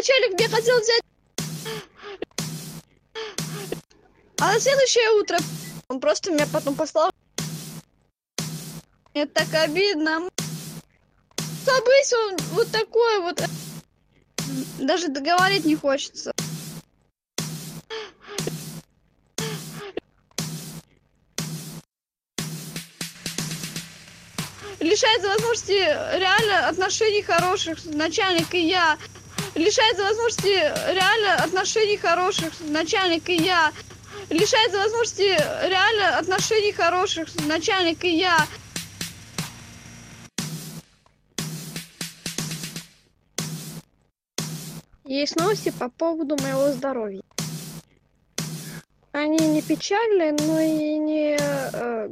начальник мне хотел взять... А на следующее утро он просто меня потом послал. Мне так обидно. Событие он вот такой вот. Даже договорить не хочется. лишается возможности реально отношений хороших начальник и я лишается возможности реально отношений хороших начальник и я лишается возможности реально отношений хороших начальник и я Есть новости по поводу моего здоровья. Они не печальные, но и не э,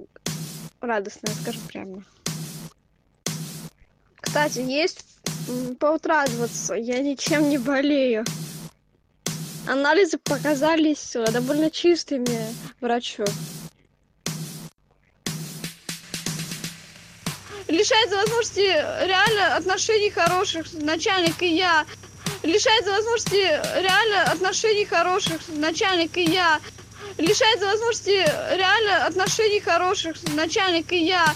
радостные, скажем прямо. Кстати, есть повод радоваться. Я ничем не болею. Анализы показались э, довольно чистыми врачу. Лишается возможности реально отношений хороших начальник и я. Лишается возможности реально отношений хороших начальник и я. Лишается возможности реально отношений хороших начальник и я.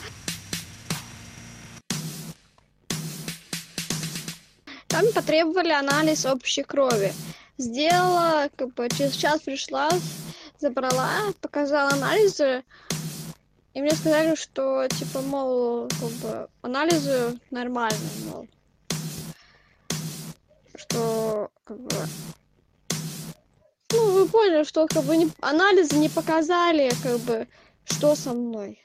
Там потребовали анализ общей крови. Сделала, как бы через час пришла, забрала, показала анализы. И мне сказали, что, типа, мол, как бы, анализы нормальные, мол. Что, как бы... Ну, вы поняли, что, как бы, не, анализы не показали, как бы, что со мной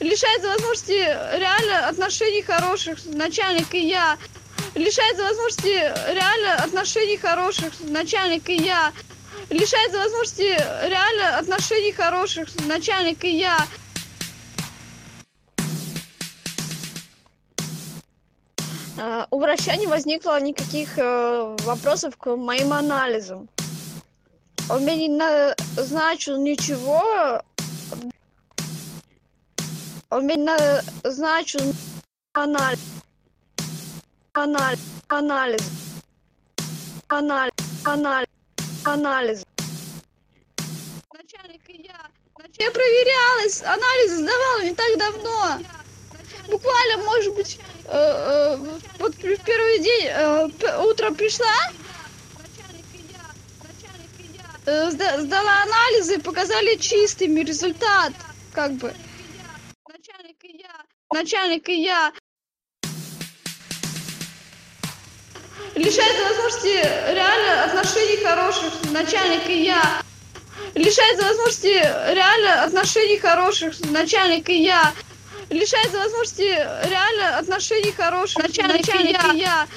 лишается возможности реально отношений хороших начальник и я. Лишается возможности реально отношений хороших начальник и я. Лишается возможности реально отношений хороших начальник и я. Uh, у врача не возникло никаких uh, вопросов к моим анализам. Он мне не назначил ничего назначил анализ. Анализ. Анализ. Анализ. Анализ. Анализ. Начальник и я. Я проверялась, анализы сдавала не так давно. Буквально, может быть, э, э, вот в первый день э, утром пришла, сдала анализы, показали чистыми результат, как бы начальник и я. Лишается возможности реально отношений хороших начальник и я. Лишается возможности реально отношений хороших начальник и я. Лишается возможности реально отношений хороших начальник, начальник и я, и я